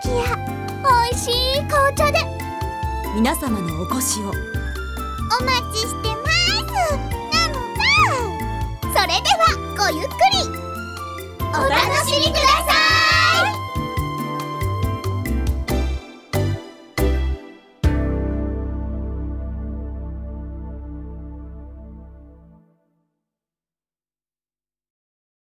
きや。美味しい紅茶で。皆様のお越しを。お待ちしてます。ナンバそれではごゆっくり。お楽しみください。